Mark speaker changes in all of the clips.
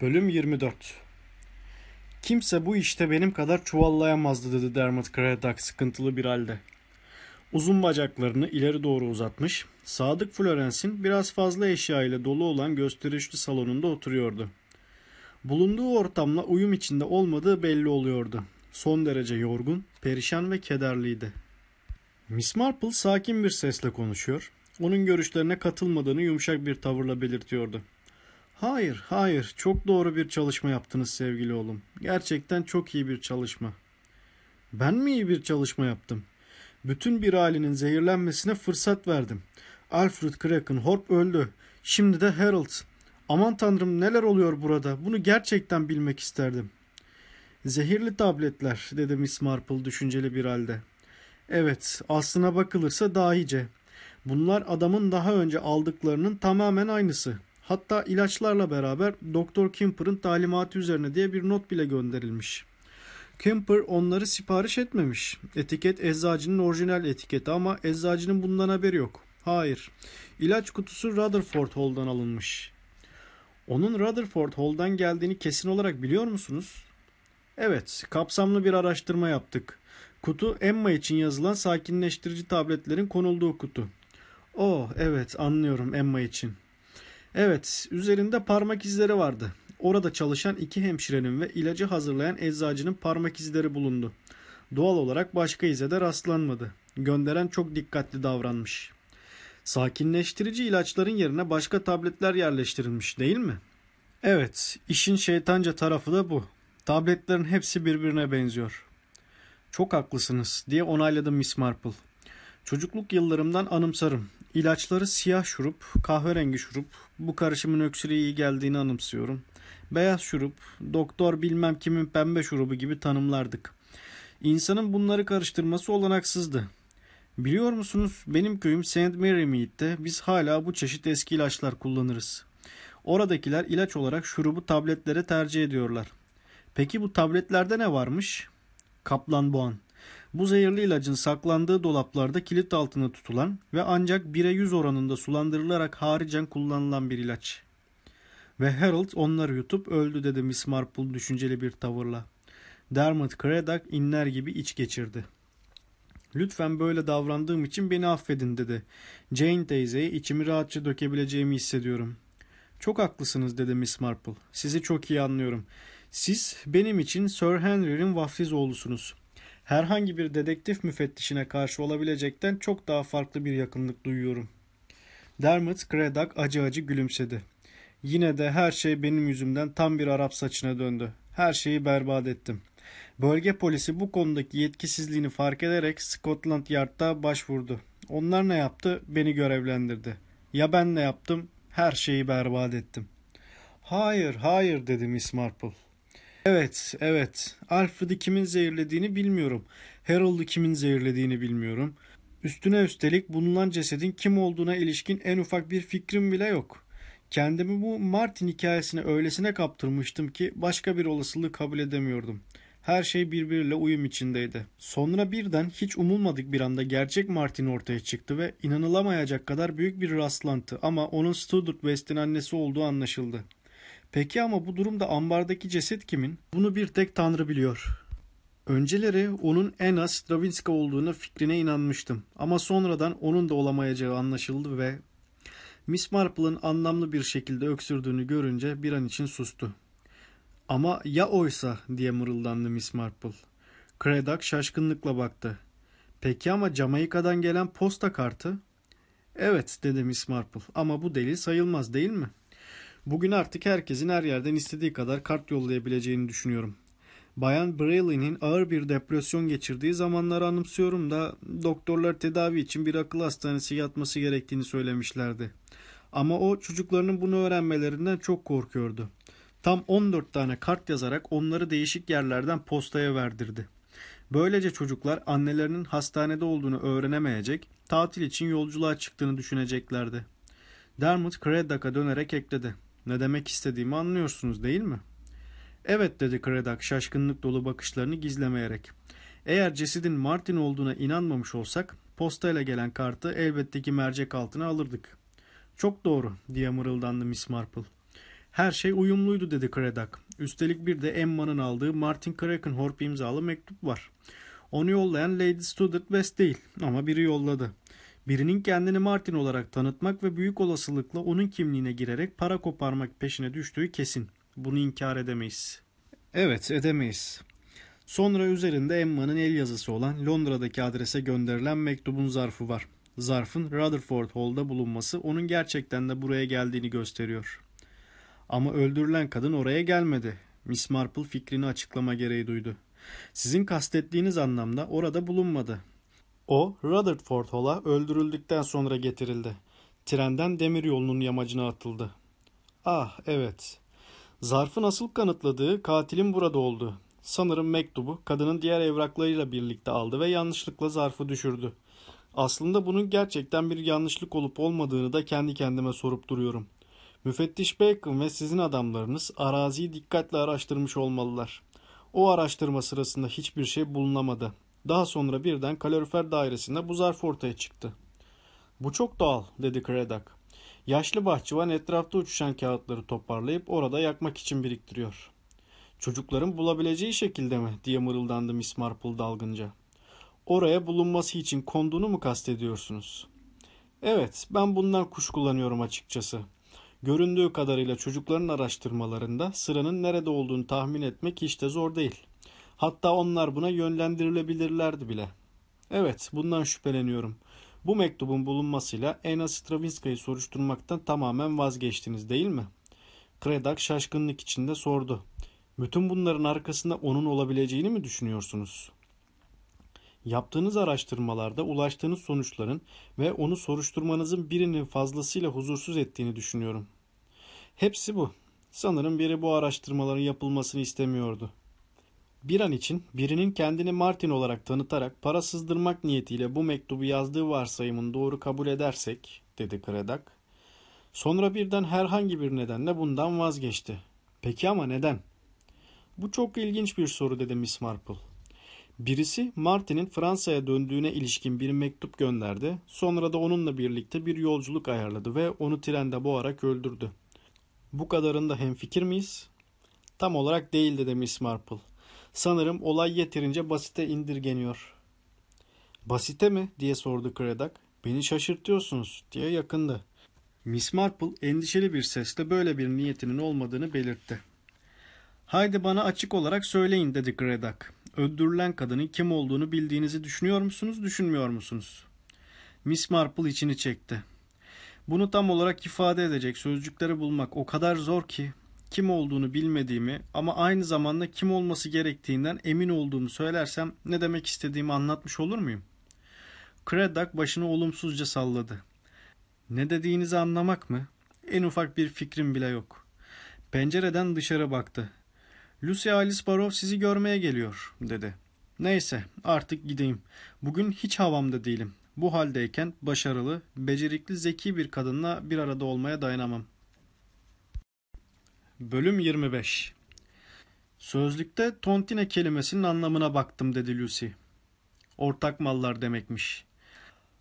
Speaker 1: Bölüm 24 Kimse bu işte benim kadar çuvallayamazdı dedi Dermot Craddock sıkıntılı bir halde. Uzun bacaklarını ileri doğru uzatmış, Sadık Florence'in biraz fazla eşya ile dolu olan gösterişli salonunda oturuyordu. Bulunduğu ortamla uyum içinde olmadığı belli oluyordu. Son derece yorgun, perişan ve kederliydi. Miss Marple sakin bir sesle konuşuyor, onun görüşlerine katılmadığını yumuşak bir tavırla belirtiyordu. Hayır, hayır. Çok doğru bir çalışma yaptınız sevgili oğlum. Gerçekten çok iyi bir çalışma. Ben mi iyi bir çalışma yaptım? Bütün bir ailenin zehirlenmesine fırsat verdim. Alfred Krakenhorp öldü. Şimdi de Harold. Aman tanrım neler oluyor burada? Bunu gerçekten bilmek isterdim. Zehirli tabletler dedi Miss Marple düşünceli bir halde. Evet aslına bakılırsa dahice. Bunlar adamın daha önce aldıklarının tamamen aynısı. Hatta ilaçlarla beraber Doktor Kimper'ın talimatı üzerine diye bir not bile gönderilmiş. Kimper onları sipariş etmemiş. Etiket eczacının orijinal etiketi ama eczacının bundan haberi yok. Hayır. İlaç kutusu Rutherford Hall'dan alınmış. Onun Rutherford Hall'dan geldiğini kesin olarak biliyor musunuz? Evet, kapsamlı bir araştırma yaptık. Kutu Emma için yazılan sakinleştirici tabletlerin konulduğu kutu. Oh, evet anlıyorum Emma için. Evet, üzerinde parmak izleri vardı. Orada çalışan iki hemşirenin ve ilacı hazırlayan eczacının parmak izleri bulundu. Doğal olarak başka ize de rastlanmadı. Gönderen çok dikkatli davranmış. Sakinleştirici ilaçların yerine başka tabletler yerleştirilmiş değil mi? Evet, işin şeytanca tarafı da bu. Tabletlerin hepsi birbirine benziyor. Çok haklısınız diye onayladı Miss Marple. Çocukluk yıllarımdan anımsarım. İlaçları siyah şurup, kahverengi şurup, bu karışımın öksürüğe iyi geldiğini anımsıyorum. Beyaz şurup, doktor bilmem kimin pembe şurubu gibi tanımlardık. İnsanın bunları karıştırması olanaksızdı. Biliyor musunuz benim köyüm St. Mary Mead'de biz hala bu çeşit eski ilaçlar kullanırız. Oradakiler ilaç olarak şurubu tabletlere tercih ediyorlar. Peki bu tabletlerde ne varmış? Kaplan boğan. Bu zehirli ilacın saklandığı dolaplarda kilit altına tutulan ve ancak 1'e 100 oranında sulandırılarak haricen kullanılan bir ilaç. Ve Harold onları yutup öldü dedi Miss Marple düşünceli bir tavırla. Dermot Craddock inler gibi iç geçirdi. Lütfen böyle davrandığım için beni affedin dedi. Jane teyzeye içimi rahatça dökebileceğimi hissediyorum. Çok haklısınız dedi Miss Marple. Sizi çok iyi anlıyorum. Siz benim için Sir Henry'nin vaftiz oğlusunuz herhangi bir dedektif müfettişine karşı olabilecekten çok daha farklı bir yakınlık duyuyorum. Dermot Craddock acı acı gülümsedi. Yine de her şey benim yüzümden tam bir Arap saçına döndü. Her şeyi berbat ettim. Bölge polisi bu konudaki yetkisizliğini fark ederek Scotland Yard'da başvurdu. Onlar ne yaptı? Beni görevlendirdi. Ya ben ne yaptım? Her şeyi berbat ettim. Hayır, hayır dedi Miss Marple. Evet, evet. Alfred'i kimin zehirlediğini bilmiyorum. Harold'u kimin zehirlediğini bilmiyorum. Üstüne üstelik bulunan cesedin kim olduğuna ilişkin en ufak bir fikrim bile yok. Kendimi bu Martin hikayesine öylesine kaptırmıştım ki başka bir olasılığı kabul edemiyordum. Her şey birbiriyle uyum içindeydi. Sonra birden hiç umulmadık bir anda gerçek Martin ortaya çıktı ve inanılamayacak kadar büyük bir rastlantı ama onun Studart West'in annesi olduğu anlaşıldı. Peki ama bu durumda ambardaki ceset kimin? Bunu bir tek Tanrı biliyor. Önceleri onun Anna Stravinsky olduğunu fikrine inanmıştım. Ama sonradan onun da olamayacağı anlaşıldı ve Miss Marple'ın anlamlı bir şekilde öksürdüğünü görünce bir an için sustu. Ama ya oysa diye mırıldandı Miss Marple. Craddock şaşkınlıkla baktı. Peki ama Jamaika'dan gelen posta kartı? Evet dedi Miss Marple ama bu delil sayılmaz değil mi? Bugün artık herkesin her yerden istediği kadar kart yollayabileceğini düşünüyorum. Bayan Brayley'nin ağır bir depresyon geçirdiği zamanları anımsıyorum da doktorlar tedavi için bir akıl hastanesi yatması gerektiğini söylemişlerdi. Ama o çocuklarının bunu öğrenmelerinden çok korkuyordu. Tam 14 tane kart yazarak onları değişik yerlerden postaya verdirdi. Böylece çocuklar annelerinin hastanede olduğunu öğrenemeyecek, tatil için yolculuğa çıktığını düşüneceklerdi. Dermot Craddock'a dönerek ekledi. Ne demek istediğimi anlıyorsunuz değil mi? Evet dedi Craddock şaşkınlık dolu bakışlarını gizlemeyerek. Eğer cesedin Martin olduğuna inanmamış olsak postayla gelen kartı elbette ki mercek altına alırdık. Çok doğru diye mırıldandı Miss Marple. Her şey uyumluydu dedi Craddock. Üstelik bir de Emma'nın aldığı Martin Krakenhorp imzalı mektup var. Onu yollayan Lady Student West değil ama biri yolladı. Birinin kendini Martin olarak tanıtmak ve büyük olasılıkla onun kimliğine girerek para koparmak peşine düştüğü kesin. Bunu inkar edemeyiz. Evet edemeyiz. Sonra üzerinde Emma'nın el yazısı olan Londra'daki adrese gönderilen mektubun zarfı var. Zarfın Rutherford Hall'da bulunması onun gerçekten de buraya geldiğini gösteriyor. Ama öldürülen kadın oraya gelmedi. Miss Marple fikrini açıklama gereği duydu. Sizin kastettiğiniz anlamda orada bulunmadı. O Rutherford Hall'a öldürüldükten sonra getirildi. Trenden demir yolunun yamacına atıldı. Ah evet. Zarfın asıl kanıtladığı katilin burada oldu. Sanırım mektubu kadının diğer evraklarıyla birlikte aldı ve yanlışlıkla zarfı düşürdü. Aslında bunun gerçekten bir yanlışlık olup olmadığını da kendi kendime sorup duruyorum. Müfettiş Bacon ve sizin adamlarınız araziyi dikkatle araştırmış olmalılar. O araştırma sırasında hiçbir şey bulunamadı. Daha sonra birden kalorifer dairesinde bu zarf ortaya çıktı. Bu çok doğal dedi Craddock. Yaşlı bahçıvan etrafta uçuşan kağıtları toparlayıp orada yakmak için biriktiriyor. Çocukların bulabileceği şekilde mi diye mırıldandı Miss Marple dalgınca. Oraya bulunması için konduğunu mu kastediyorsunuz? Evet, ben bundan kuşkulanıyorum açıkçası. Göründüğü kadarıyla çocukların araştırmalarında sıranın nerede olduğunu tahmin etmek hiç de zor değil. Hatta onlar buna yönlendirilebilirlerdi bile. Evet, bundan şüpheleniyorum. Bu mektubun bulunmasıyla Anna Stravinska'yı soruşturmaktan tamamen vazgeçtiniz değil mi? Kredak şaşkınlık içinde sordu. Bütün bunların arkasında onun olabileceğini mi düşünüyorsunuz? Yaptığınız araştırmalarda ulaştığınız sonuçların ve onu soruşturmanızın birinin fazlasıyla huzursuz ettiğini düşünüyorum. Hepsi bu. Sanırım biri bu araştırmaların yapılmasını istemiyordu. Bir an için birinin kendini Martin olarak tanıtarak para sızdırmak niyetiyle bu mektubu yazdığı varsayımını doğru kabul edersek, dedi Kredak. Sonra birden herhangi bir nedenle bundan vazgeçti. Peki ama neden? Bu çok ilginç bir soru dedi Miss Marple. Birisi Martin'in Fransa'ya döndüğüne ilişkin bir mektup gönderdi. Sonra da onunla birlikte bir yolculuk ayarladı ve onu trende boğarak öldürdü. Bu kadarında hemfikir miyiz? Tam olarak değil dedi Miss Marple. Sanırım olay yeterince basite indirgeniyor. Basite mi diye sordu Craddock. Beni şaşırtıyorsunuz diye yakındı. Miss Marple endişeli bir sesle böyle bir niyetinin olmadığını belirtti. Haydi bana açık olarak söyleyin dedi Craddock. Öldürülen kadının kim olduğunu bildiğinizi düşünüyor musunuz, düşünmüyor musunuz? Miss Marple içini çekti. Bunu tam olarak ifade edecek sözcükleri bulmak o kadar zor ki kim olduğunu bilmediğimi ama aynı zamanda kim olması gerektiğinden emin olduğumu söylersem ne demek istediğimi anlatmış olur muyum? Craddock başını olumsuzca salladı. Ne dediğinizi anlamak mı? En ufak bir fikrim bile yok. Pencereden dışarı baktı. Lucy Alice Barrow sizi görmeye geliyor, dedi. Neyse, artık gideyim. Bugün hiç havamda değilim. Bu haldeyken başarılı, becerikli, zeki bir kadınla bir arada olmaya dayanamam. Bölüm 25 Sözlükte tontine kelimesinin anlamına baktım dedi Lucy. Ortak mallar demekmiş.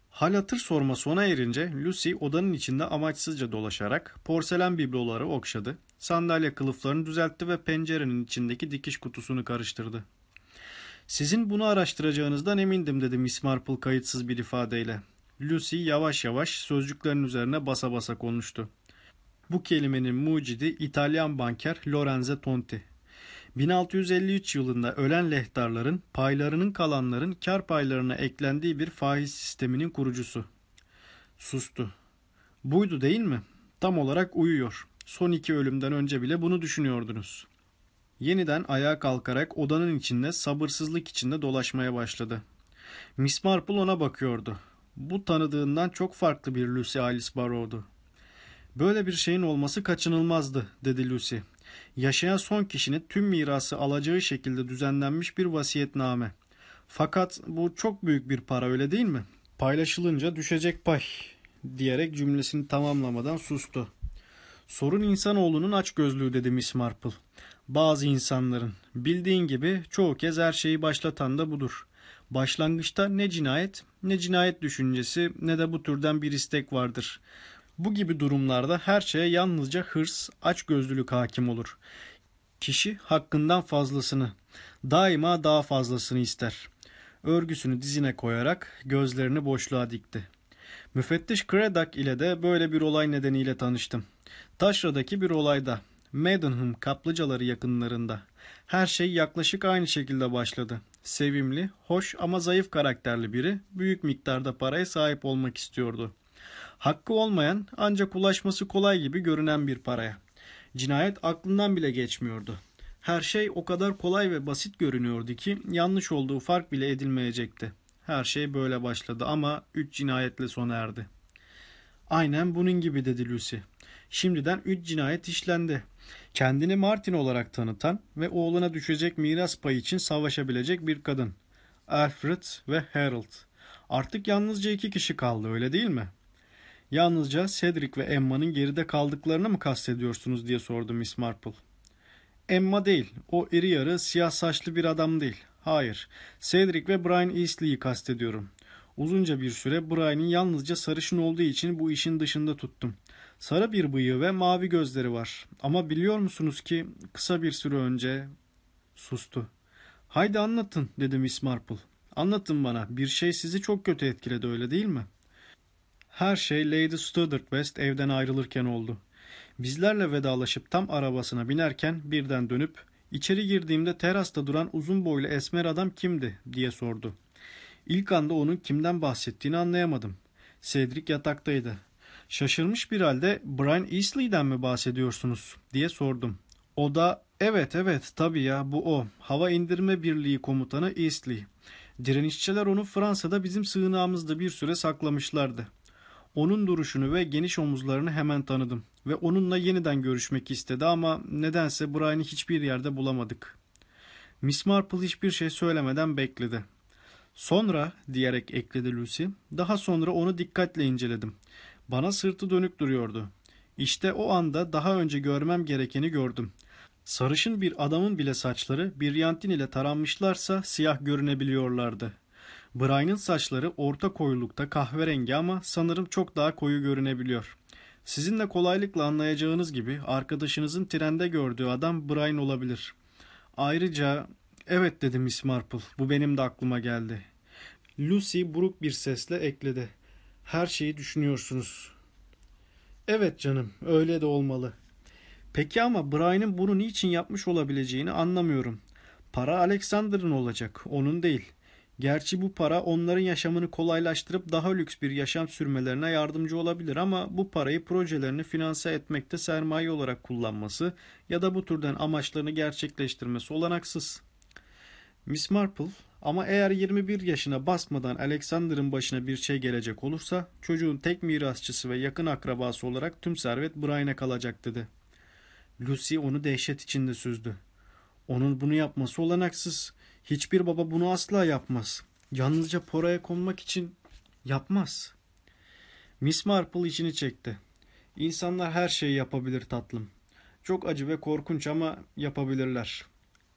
Speaker 1: Hal hatır sorma sona erince Lucy odanın içinde amaçsızca dolaşarak porselen bibloları okşadı, sandalye kılıflarını düzeltti ve pencerenin içindeki dikiş kutusunu karıştırdı. Sizin bunu araştıracağınızdan emindim dedi Miss Marple kayıtsız bir ifadeyle. Lucy yavaş yavaş sözcüklerin üzerine basa basa konuştu. Bu kelimenin mucidi İtalyan banker Lorenzo Tonti. 1653 yılında ölen lehtarların paylarının kalanların kar paylarına eklendiği bir faiz sisteminin kurucusu. Sustu. Buydu değil mi? Tam olarak uyuyor. Son iki ölümden önce bile bunu düşünüyordunuz. Yeniden ayağa kalkarak odanın içinde sabırsızlık içinde dolaşmaya başladı. Miss Marple ona bakıyordu. Bu tanıdığından çok farklı bir Lucy Alice Barrow'du. Böyle bir şeyin olması kaçınılmazdı, dedi Lucy. Yaşayan son kişinin tüm mirası alacağı şekilde düzenlenmiş bir vasiyetname. Fakat bu çok büyük bir para öyle değil mi? Paylaşılınca düşecek pay diyerek cümlesini tamamlamadan sustu. Sorun insanoğlunun açgözlüğü dedi Miss Marple. Bazı insanların bildiğin gibi çoğu kez her şeyi başlatan da budur. Başlangıçta ne cinayet ne cinayet düşüncesi ne de bu türden bir istek vardır. Bu gibi durumlarda her şeye yalnızca hırs, açgözlülük hakim olur. Kişi hakkından fazlasını, daima daha fazlasını ister. Örgüsünü dizine koyarak gözlerini boşluğa dikti. Müfettiş Craddock ile de böyle bir olay nedeniyle tanıştım. Taşra'daki bir olayda, Maidenham kaplıcaları yakınlarında. Her şey yaklaşık aynı şekilde başladı. Sevimli, hoş ama zayıf karakterli biri büyük miktarda paraya sahip olmak istiyordu. Hakkı olmayan ancak ulaşması kolay gibi görünen bir paraya. Cinayet aklından bile geçmiyordu. Her şey o kadar kolay ve basit görünüyordu ki yanlış olduğu fark bile edilmeyecekti. Her şey böyle başladı ama üç cinayetle sona erdi. Aynen bunun gibi dedi Lucy. Şimdiden üç cinayet işlendi. Kendini Martin olarak tanıtan ve oğluna düşecek miras payı için savaşabilecek bir kadın. Alfred ve Harold. Artık yalnızca iki kişi kaldı öyle değil mi? Yalnızca Cedric ve Emma'nın geride kaldıklarını mı kastediyorsunuz diye sordu Miss Marple. Emma değil, o iri yarı siyah saçlı bir adam değil. Hayır, Cedric ve Brian Eastley'i kastediyorum. Uzunca bir süre Brian'in yalnızca sarışın olduğu için bu işin dışında tuttum. Sarı bir bıyığı ve mavi gözleri var. Ama biliyor musunuz ki kısa bir süre önce... Sustu. Haydi anlatın dedi Miss Marple. Anlatın bana bir şey sizi çok kötü etkiledi öyle değil mi? Her şey Lady Studdard West evden ayrılırken oldu. Bizlerle vedalaşıp tam arabasına binerken birden dönüp içeri girdiğimde terasta duran uzun boylu esmer adam kimdi diye sordu. İlk anda onun kimden bahsettiğini anlayamadım. Cedric yataktaydı. Şaşırmış bir halde Brian Eastley'den mi bahsediyorsunuz diye sordum. O da evet evet tabii ya bu o. Hava indirme birliği komutanı Eastley. Direnişçiler onu Fransa'da bizim sığınağımızda bir süre saklamışlardı. Onun duruşunu ve geniş omuzlarını hemen tanıdım ve onunla yeniden görüşmek istedi ama nedense Brian'ı hiçbir yerde bulamadık. Miss Marple hiçbir şey söylemeden bekledi. Sonra diyerek ekledi Lucy. Daha sonra onu dikkatle inceledim. Bana sırtı dönük duruyordu. İşte o anda daha önce görmem gerekeni gördüm. Sarışın bir adamın bile saçları bir yantin ile taranmışlarsa siyah görünebiliyorlardı. Brian'ın saçları orta koyulukta kahverengi ama sanırım çok daha koyu görünebiliyor. Sizin de kolaylıkla anlayacağınız gibi arkadaşınızın trende gördüğü adam Brian olabilir. Ayrıca evet dedi Miss Marple bu benim de aklıma geldi. Lucy buruk bir sesle ekledi. Her şeyi düşünüyorsunuz. Evet canım öyle de olmalı. Peki ama Brian'ın bunu niçin yapmış olabileceğini anlamıyorum. Para Alexander'ın olacak onun değil.'' Gerçi bu para onların yaşamını kolaylaştırıp daha lüks bir yaşam sürmelerine yardımcı olabilir ama bu parayı projelerini finanse etmekte sermaye olarak kullanması ya da bu türden amaçlarını gerçekleştirmesi olanaksız. Miss Marple ama eğer 21 yaşına basmadan Alexander'ın başına bir şey gelecek olursa çocuğun tek mirasçısı ve yakın akrabası olarak tüm servet Brian'e kalacak dedi. Lucy onu dehşet içinde süzdü. Onun bunu yapması olanaksız. Hiçbir baba bunu asla yapmaz. Yalnızca poraya konmak için yapmaz. Miss Marple içini çekti. İnsanlar her şeyi yapabilir tatlım. Çok acı ve korkunç ama yapabilirler.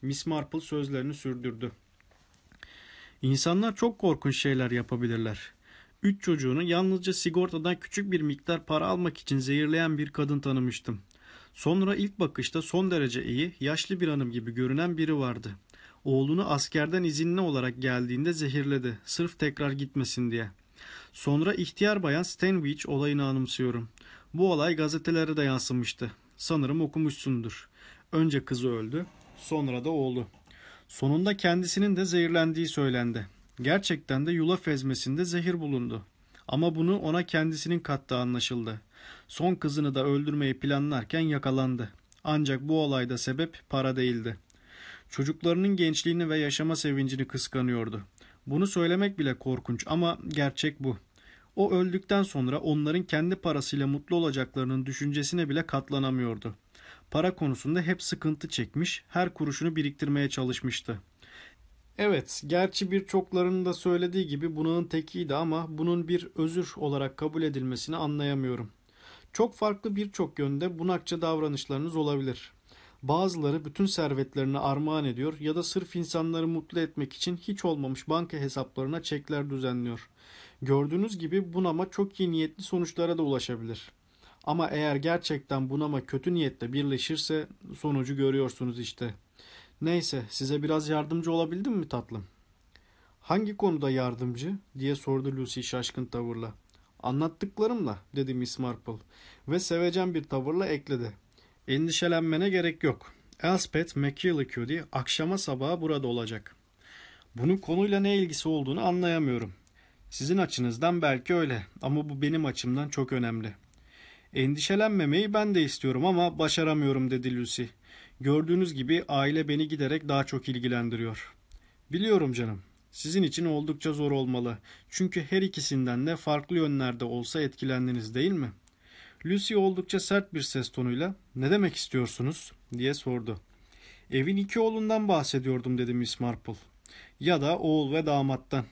Speaker 1: Miss Marple sözlerini sürdürdü. İnsanlar çok korkunç şeyler yapabilirler. Üç çocuğunu yalnızca sigortadan küçük bir miktar para almak için zehirleyen bir kadın tanımıştım. Sonra ilk bakışta son derece iyi, yaşlı bir hanım gibi görünen biri vardı. Oğlunu askerden izinli olarak geldiğinde zehirledi. Sırf tekrar gitmesin diye. Sonra ihtiyar bayan Stanwich olayını anımsıyorum. Bu olay gazetelere de yansımıştı. Sanırım okumuşsundur. Önce kızı öldü, sonra da oğlu. Sonunda kendisinin de zehirlendiği söylendi. Gerçekten de yulaf ezmesinde zehir bulundu. Ama bunu ona kendisinin kattığı anlaşıldı. Son kızını da öldürmeyi planlarken yakalandı. Ancak bu olayda sebep para değildi. Çocuklarının gençliğini ve yaşama sevincini kıskanıyordu. Bunu söylemek bile korkunç ama gerçek bu. O öldükten sonra onların kendi parasıyla mutlu olacaklarının düşüncesine bile katlanamıyordu. Para konusunda hep sıkıntı çekmiş, her kuruşunu biriktirmeye çalışmıştı. Evet, gerçi birçoklarının da söylediği gibi bunun tekiydi ama bunun bir özür olarak kabul edilmesini anlayamıyorum. Çok farklı birçok yönde bunakça davranışlarınız olabilir. Bazıları bütün servetlerini armağan ediyor ya da sırf insanları mutlu etmek için hiç olmamış banka hesaplarına çekler düzenliyor. Gördüğünüz gibi bunama çok iyi niyetli sonuçlara da ulaşabilir. Ama eğer gerçekten bunama kötü niyetle birleşirse sonucu görüyorsunuz işte. Neyse size biraz yardımcı olabildim mi tatlım? Hangi konuda yardımcı diye sordu Lucy şaşkın tavırla. Anlattıklarımla dedi Miss Marple ve sevecen bir tavırla ekledi. Endişelenmene gerek yok. Elspeth McKillicuddy akşama sabaha burada olacak. Bunun konuyla ne ilgisi olduğunu anlayamıyorum. Sizin açınızdan belki öyle ama bu benim açımdan çok önemli. Endişelenmemeyi ben de istiyorum ama başaramıyorum dedi Lucy. Gördüğünüz gibi aile beni giderek daha çok ilgilendiriyor. Biliyorum canım. Sizin için oldukça zor olmalı. Çünkü her ikisinden de farklı yönlerde olsa etkilendiniz değil mi? Lucy oldukça sert bir ses tonuyla ne demek istiyorsunuz diye sordu. Evin iki oğlundan bahsediyordum dedi Miss Marple. Ya da oğul ve damattan.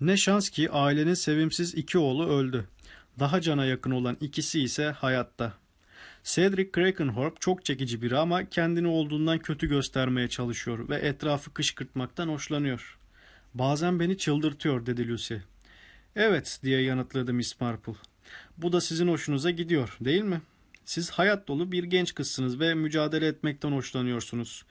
Speaker 1: Ne şans ki ailenin sevimsiz iki oğlu öldü. Daha cana yakın olan ikisi ise hayatta. Cedric Krakenhorp çok çekici biri ama kendini olduğundan kötü göstermeye çalışıyor ve etrafı kışkırtmaktan hoşlanıyor. Bazen beni çıldırtıyor dedi Lucy. Evet diye yanıtladı Miss Marple. Bu da sizin hoşunuza gidiyor değil mi? Siz hayat dolu bir genç kızsınız ve mücadele etmekten hoşlanıyorsunuz.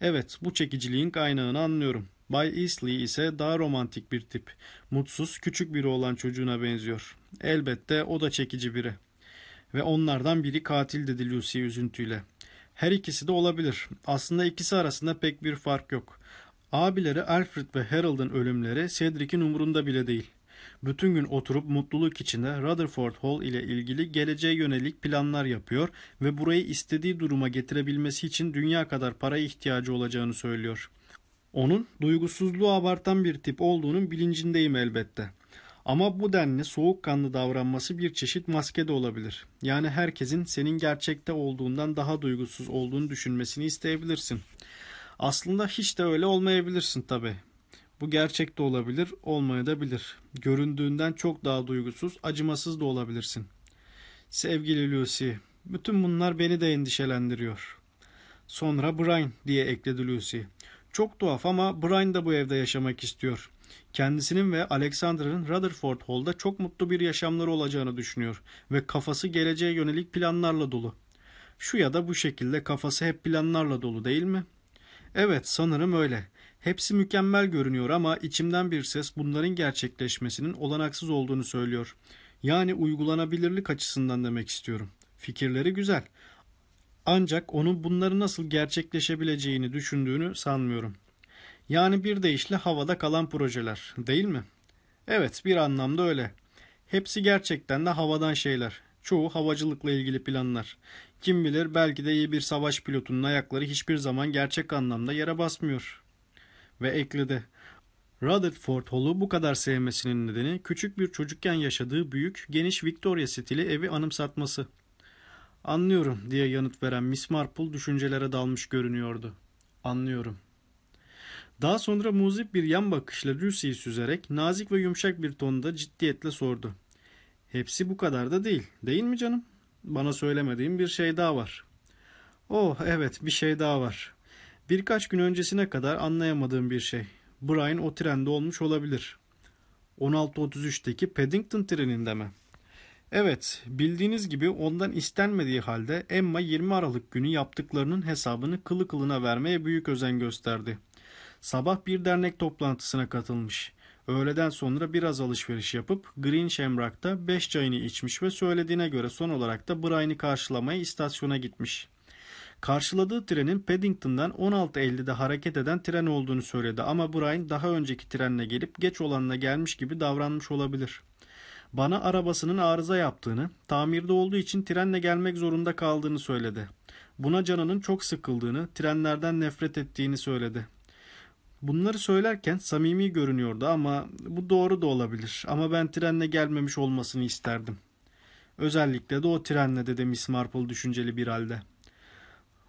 Speaker 1: Evet bu çekiciliğin kaynağını anlıyorum. Bay Easley ise daha romantik bir tip. Mutsuz, küçük biri olan çocuğuna benziyor. Elbette o da çekici biri. Ve onlardan biri katil dedi Lucy üzüntüyle. Her ikisi de olabilir. Aslında ikisi arasında pek bir fark yok. Abileri Alfred ve Harold'ın ölümleri Cedric'in umurunda bile değil. Bütün gün oturup mutluluk içinde Rutherford Hall ile ilgili geleceğe yönelik planlar yapıyor ve burayı istediği duruma getirebilmesi için dünya kadar paraya ihtiyacı olacağını söylüyor. Onun duygusuzluğu abartan bir tip olduğunun bilincindeyim elbette. Ama bu denli soğukkanlı davranması bir çeşit maske de olabilir. Yani herkesin senin gerçekte olduğundan daha duygusuz olduğunu düşünmesini isteyebilirsin. Aslında hiç de öyle olmayabilirsin tabi. Bu gerçek de olabilir, olmayabilir. Göründüğünden çok daha duygusuz, acımasız da olabilirsin. Sevgili Lucy, bütün bunlar beni de endişelendiriyor. Sonra Brian diye ekledi Lucy. Çok tuhaf ama Brian da bu evde yaşamak istiyor. Kendisinin ve Alexander'ın Rutherford Hall'da çok mutlu bir yaşamları olacağını düşünüyor ve kafası geleceğe yönelik planlarla dolu. Şu ya da bu şekilde kafası hep planlarla dolu değil mi? Evet sanırım öyle. Hepsi mükemmel görünüyor ama içimden bir ses bunların gerçekleşmesinin olanaksız olduğunu söylüyor. Yani uygulanabilirlik açısından demek istiyorum. Fikirleri güzel. Ancak onun bunları nasıl gerçekleşebileceğini düşündüğünü sanmıyorum. Yani bir deyişle havada kalan projeler, değil mi? Evet, bir anlamda öyle. Hepsi gerçekten de havadan şeyler. Çoğu havacılıkla ilgili planlar. Kim bilir belki de iyi bir savaş pilotunun ayakları hiçbir zaman gerçek anlamda yere basmıyor. Ve ekledi. Rutherford Hall'u bu kadar sevmesinin nedeni küçük bir çocukken yaşadığı büyük, geniş Victoria stili evi anımsatması. Anlıyorum diye yanıt veren Miss Marple düşüncelere dalmış görünüyordu. Anlıyorum. Daha sonra muzip bir yan bakışla Lucy'yi süzerek nazik ve yumuşak bir tonda ciddiyetle sordu. Hepsi bu kadar da değil, değil mi canım? Bana söylemediğim bir şey daha var. Oh evet bir şey daha var. Birkaç gün öncesine kadar anlayamadığım bir şey. Brian o trende olmuş olabilir. 16.33'teki Paddington treninde mi? Evet, bildiğiniz gibi ondan istenmediği halde Emma 20 Aralık günü yaptıklarının hesabını kılı kılına vermeye büyük özen gösterdi. Sabah bir dernek toplantısına katılmış. Öğleden sonra biraz alışveriş yapıp Green Shamrock'ta 5 çayını içmiş ve söylediğine göre son olarak da Brian'ı karşılamaya istasyona gitmiş. Karşıladığı trenin Paddington'dan 16.50'de hareket eden tren olduğunu söyledi ama Brian daha önceki trenle gelip geç olanla gelmiş gibi davranmış olabilir. Bana arabasının arıza yaptığını, tamirde olduğu için trenle gelmek zorunda kaldığını söyledi. Buna canının çok sıkıldığını, trenlerden nefret ettiğini söyledi. Bunları söylerken samimi görünüyordu ama bu doğru da olabilir. Ama ben trenle gelmemiş olmasını isterdim. Özellikle de o trenle dedi Miss Marple düşünceli bir halde.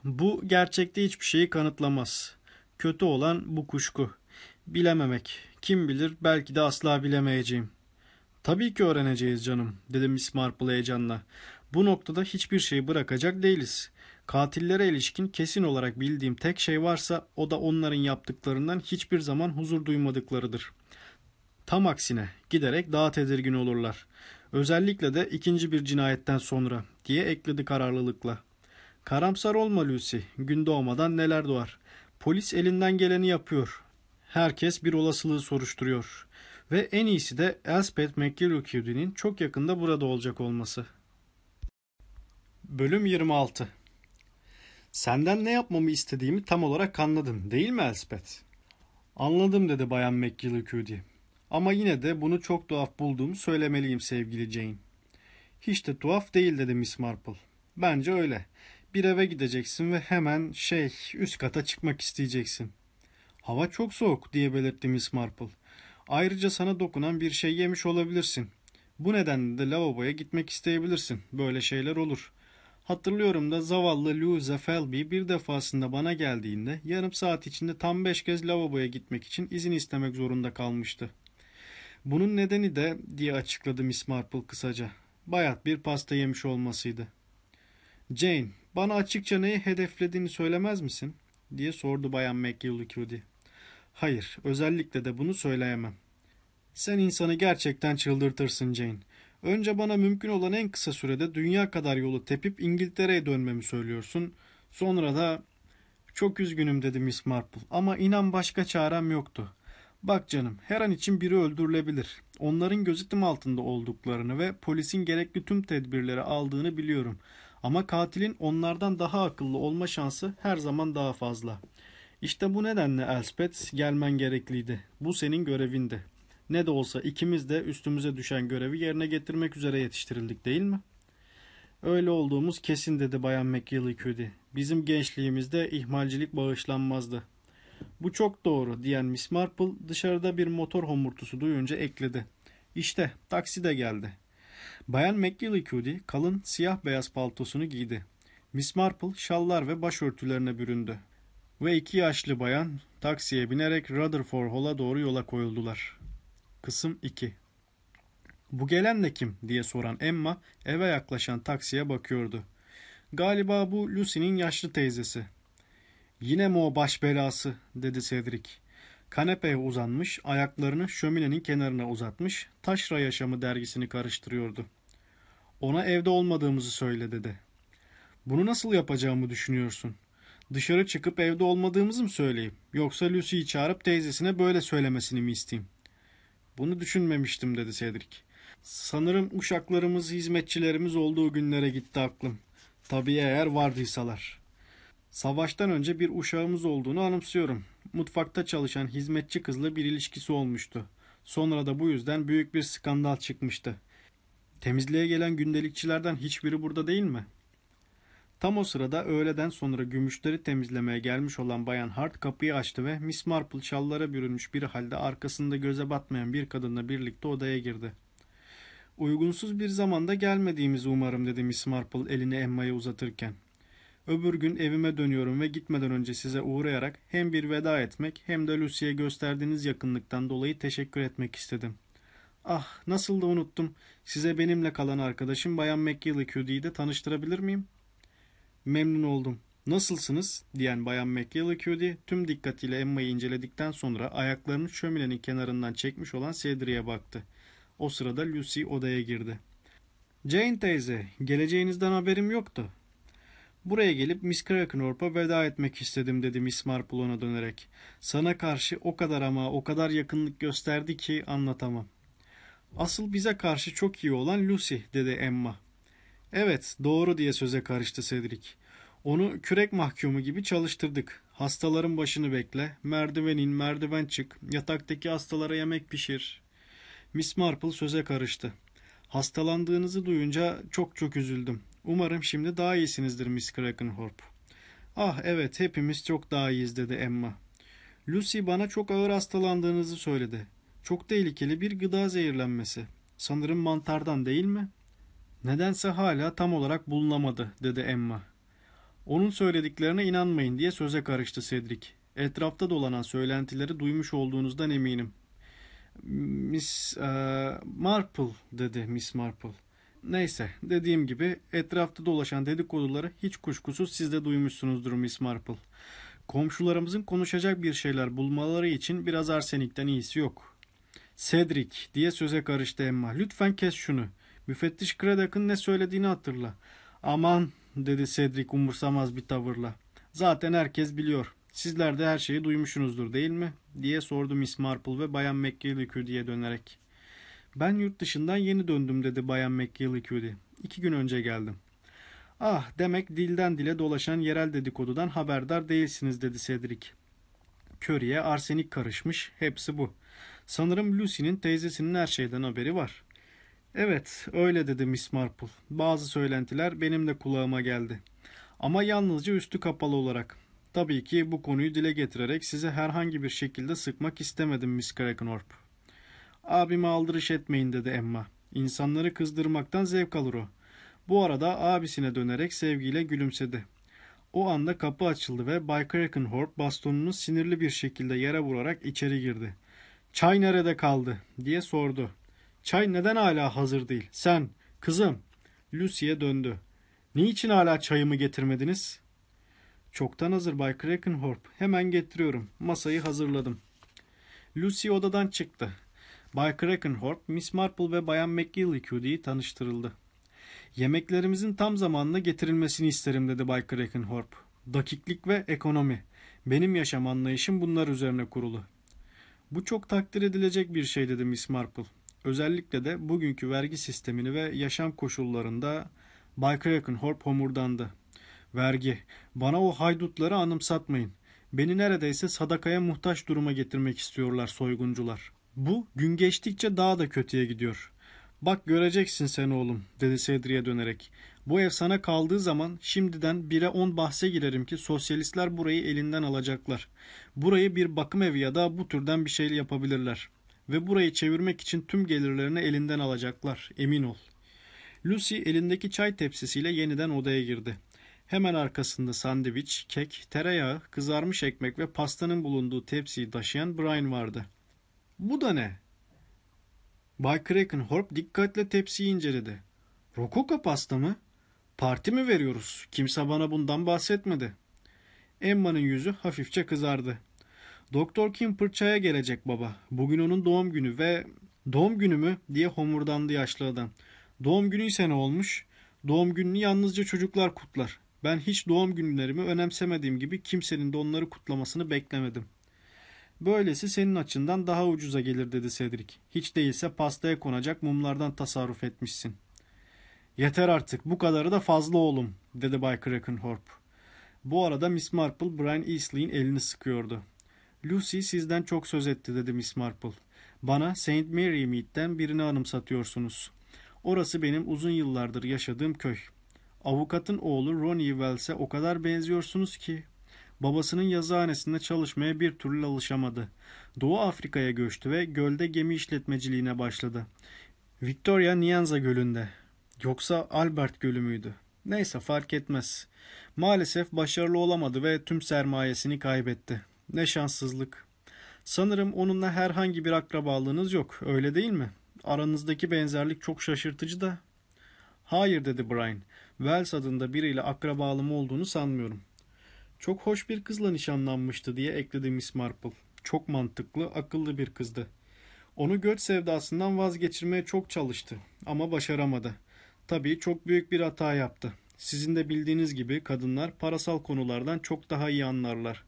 Speaker 1: Bu gerçekte hiçbir şeyi kanıtlamaz. Kötü olan bu kuşku. Bilememek. Kim bilir belki de asla bilemeyeceğim. Tabii ki öğreneceğiz canım dedi Miss Marple heyecanla. Bu noktada hiçbir şey bırakacak değiliz. Katillere ilişkin kesin olarak bildiğim tek şey varsa o da onların yaptıklarından hiçbir zaman huzur duymadıklarıdır. Tam aksine giderek daha tedirgin olurlar. Özellikle de ikinci bir cinayetten sonra diye ekledi kararlılıkla. Karamsar olma Lucy. Gün doğmadan neler doğar. Polis elinden geleni yapıyor. Herkes bir olasılığı soruşturuyor. Ve en iyisi de Elspeth McGillicuddy'nin çok yakında burada olacak olması. Bölüm 26 Senden ne yapmamı istediğimi tam olarak anladın değil mi Elspeth? Anladım dedi Bayan McGillicuddy. Ama yine de bunu çok tuhaf bulduğumu söylemeliyim sevgili Jane. Hiç de tuhaf değil dedi Miss Marple. Bence öyle. Bir eve gideceksin ve hemen şey üst kata çıkmak isteyeceksin. Hava çok soğuk diye belirtti Miss Marple. Ayrıca sana dokunan bir şey yemiş olabilirsin. Bu nedenle de lavaboya gitmek isteyebilirsin. Böyle şeyler olur. Hatırlıyorum da zavallı Louisa Felby bir defasında bana geldiğinde yarım saat içinde tam beş kez lavaboya gitmek için izin istemek zorunda kalmıştı. Bunun nedeni de diye açıkladı Miss Marple kısaca. Bayat bir pasta yemiş olmasıydı. Jane, bana açıkça neyi hedeflediğini söylemez misin? diye sordu Bayan McGillicuddy. Hayır, özellikle de bunu söyleyemem. Sen insanı gerçekten çıldırtırsın Jane. Önce bana mümkün olan en kısa sürede dünya kadar yolu tepip İngiltere'ye dönmemi söylüyorsun. Sonra da çok üzgünüm dedi Miss Marple ama inan başka çarem yoktu. Bak canım her an için biri öldürülebilir. Onların gözetim altında olduklarını ve polisin gerekli tüm tedbirleri aldığını biliyorum. Ama katilin onlardan daha akıllı olma şansı her zaman daha fazla. İşte bu nedenle Elspeth gelmen gerekliydi. Bu senin görevindi. Ne de olsa ikimiz de üstümüze düşen görevi yerine getirmek üzere yetiştirildik değil mi? Öyle olduğumuz kesin dedi Bayan McGillicuddy. Bizim gençliğimizde ihmalcilik bağışlanmazdı. Bu çok doğru diyen Miss Marple dışarıda bir motor homurtusu duyunca ekledi. İşte taksi de geldi. Bayan McGillicuddy kalın siyah beyaz paltosunu giydi. Miss Marple şallar ve başörtülerine büründü. Ve iki yaşlı bayan taksiye binerek Rutherford Hall'a doğru yola koyuldular. Kısım 2 Bu gelen de kim diye soran Emma eve yaklaşan taksiye bakıyordu. Galiba bu Lucy'nin yaşlı teyzesi. Yine mi o baş belası dedi Cedric. Kanepeye uzanmış, ayaklarını şöminenin kenarına uzatmış, Taşra Yaşamı dergisini karıştırıyordu. Ona evde olmadığımızı söyle dedi. Bunu nasıl yapacağımı düşünüyorsun? Dışarı çıkıp evde olmadığımızı mı söyleyeyim? Yoksa Lucy'yi çağırıp teyzesine böyle söylemesini mi isteyeyim? Bunu düşünmemiştim dedi Cedric. Sanırım uşaklarımız, hizmetçilerimiz olduğu günlere gitti aklım. Tabii eğer vardıysalar. Savaştan önce bir uşağımız olduğunu anımsıyorum. Mutfakta çalışan hizmetçi kızla bir ilişkisi olmuştu. Sonra da bu yüzden büyük bir skandal çıkmıştı. Temizliğe gelen gündelikçilerden hiçbiri burada değil mi? Tam o sırada öğleden sonra gümüşleri temizlemeye gelmiş olan Bayan Hart kapıyı açtı ve Miss Marple şallara bürünmüş bir halde arkasında göze batmayan bir kadınla birlikte odaya girdi. Uygunsuz bir zamanda gelmediğimizi umarım dedi Miss Marple elini Emma'ya uzatırken. Öbür gün evime dönüyorum ve gitmeden önce size uğrayarak hem bir veda etmek hem de Lucy'ye gösterdiğiniz yakınlıktan dolayı teşekkür etmek istedim. Ah nasıl da unuttum. Size benimle kalan arkadaşım Bayan McGillicuddy'yi de tanıştırabilir miyim? Memnun oldum. Nasılsınız? diyen Bayan McGillicuddy tüm dikkatiyle Emma'yı inceledikten sonra ayaklarını şöminenin kenarından çekmiş olan Cedric'e baktı. O sırada Lucy odaya girdi. Jane teyze, geleceğinizden haberim yoktu. Buraya gelip Miss Krakenhorp'a veda etmek istedim dedi Miss Marple ona dönerek. Sana karşı o kadar ama o kadar yakınlık gösterdi ki anlatamam. Asıl bize karşı çok iyi olan Lucy dedi Emma. Evet doğru diye söze karıştı Cedric. Onu kürek mahkumu gibi çalıştırdık. Hastaların başını bekle, merdiven in, merdiven çık, yataktaki hastalara yemek pişir. Miss Marple söze karıştı. Hastalandığınızı duyunca çok çok üzüldüm. Umarım şimdi daha iyisinizdir Miss Krakenhorp. Ah evet hepimiz çok daha iyiyiz dedi Emma. Lucy bana çok ağır hastalandığınızı söyledi. Çok tehlikeli bir gıda zehirlenmesi. Sanırım mantardan değil mi? Nedense hala tam olarak bulunamadı dedi Emma. Onun söylediklerine inanmayın diye söze karıştı Cedric. Etrafta dolanan söylentileri duymuş olduğunuzdan eminim. Miss uh, Marple dedi Miss Marple. Neyse dediğim gibi etrafta dolaşan dedikoduları hiç kuşkusuz siz de duymuşsunuzdur Miss Marple. Komşularımızın konuşacak bir şeyler bulmaları için biraz arsenikten iyisi yok. Cedric diye söze karıştı Emma. Lütfen kes şunu. Müfettiş Craddock'ın ne söylediğini hatırla. Aman dedi Cedric umursamaz bir tavırla. Zaten herkes biliyor. Sizler de her şeyi duymuşsunuzdur değil mi? diye sordu Miss Marple ve Bayan McGillicuddy'ye dönerek. Ben yurt dışından yeni döndüm dedi Bayan McGillicuddy. İki gün önce geldim. Ah demek dilden dile dolaşan yerel dedikodudan haberdar değilsiniz dedi Cedric. Curry'e arsenik karışmış hepsi bu. Sanırım Lucy'nin teyzesinin her şeyden haberi var. Evet öyle dedi Miss Marple. Bazı söylentiler benim de kulağıma geldi. Ama yalnızca üstü kapalı olarak. Tabii ki bu konuyu dile getirerek size herhangi bir şekilde sıkmak istemedim Miss Krakenhorp. Abime aldırış etmeyin dedi Emma. İnsanları kızdırmaktan zevk alır o. Bu arada abisine dönerek sevgiyle gülümsedi. O anda kapı açıldı ve Bay Krakenhorp bastonunu sinirli bir şekilde yere vurarak içeri girdi. Çay nerede kaldı diye sordu. Çay neden hala hazır değil? Sen, kızım. Lucy'ye döndü. Niçin hala çayımı getirmediniz? Çoktan hazır Bay Krakenhorp. Hemen getiriyorum. Masayı hazırladım. Lucy odadan çıktı. Bay Krakenhorp, Miss Marple ve Bayan McGillicuddy'yi tanıştırıldı. Yemeklerimizin tam zamanında getirilmesini isterim dedi Bay Krakenhorp. Dakiklik ve ekonomi. Benim yaşam anlayışım bunlar üzerine kurulu. Bu çok takdir edilecek bir şey dedi Miss Marple. Özellikle de bugünkü vergi sistemini ve yaşam koşullarında Bay Krakenhorp homurdandı. Vergi. Bana o haydutları anımsatmayın. Beni neredeyse sadakaya muhtaç duruma getirmek istiyorlar soyguncular. Bu gün geçtikçe daha da kötüye gidiyor. Bak göreceksin sen oğlum dedi Cedric'e dönerek. Bu ev sana kaldığı zaman şimdiden 1'e 10 bahse girerim ki sosyalistler burayı elinden alacaklar. Burayı bir bakım evi ya da bu türden bir şey yapabilirler. Ve burayı çevirmek için tüm gelirlerini elinden alacaklar emin ol. Lucy elindeki çay tepsisiyle yeniden odaya girdi. Hemen arkasında sandviç, kek, tereyağı, kızarmış ekmek ve pastanın bulunduğu tepsiyi taşıyan Brian vardı. Bu da ne? Bay Krakenhorp dikkatle tepsiyi inceledi. Rokoka pasta mı? Parti mi veriyoruz? Kimse bana bundan bahsetmedi. Emma'nın yüzü hafifçe kızardı. Doktor Kimper çaya gelecek baba. Bugün onun doğum günü ve... Doğum günü mü? diye homurdandı yaşlı adam. Doğum günü ise ne olmuş? Doğum gününü yalnızca çocuklar kutlar. Ben hiç doğum günlerimi önemsemediğim gibi kimsenin de onları kutlamasını beklemedim. Böylesi senin açından daha ucuza gelir dedi Cedric. Hiç değilse pastaya konacak mumlardan tasarruf etmişsin. Yeter artık bu kadarı da fazla oğlum dedi Bay Krakenhorp. Bu arada Miss Marple Brian Eastley'in elini sıkıyordu. Lucy sizden çok söz etti dedi Miss Marple. Bana St. Mary Mead'den birini anımsatıyorsunuz. Orası benim uzun yıllardır yaşadığım köy. Avukatın oğlu Ronnie Wells'e o kadar benziyorsunuz ki. Babasının yazıhanesinde çalışmaya bir türlü alışamadı. Doğu Afrika'ya göçtü ve gölde gemi işletmeciliğine başladı. Victoria Nyanza Gölü'nde. Yoksa Albert Gölü müydü? Neyse fark etmez. Maalesef başarılı olamadı ve tüm sermayesini kaybetti. Ne şanssızlık. Sanırım onunla herhangi bir akrabalığınız yok, öyle değil mi? Aranızdaki benzerlik çok şaşırtıcı da. Hayır dedi Brian. Wells adında biriyle akrabalığım olduğunu sanmıyorum. Çok hoş bir kızla nişanlanmıştı diye ekledi Miss Marple. Çok mantıklı, akıllı bir kızdı. Onu göç sevdasından vazgeçirmeye çok çalıştı ama başaramadı. Tabii çok büyük bir hata yaptı. Sizin de bildiğiniz gibi kadınlar parasal konulardan çok daha iyi anlarlar.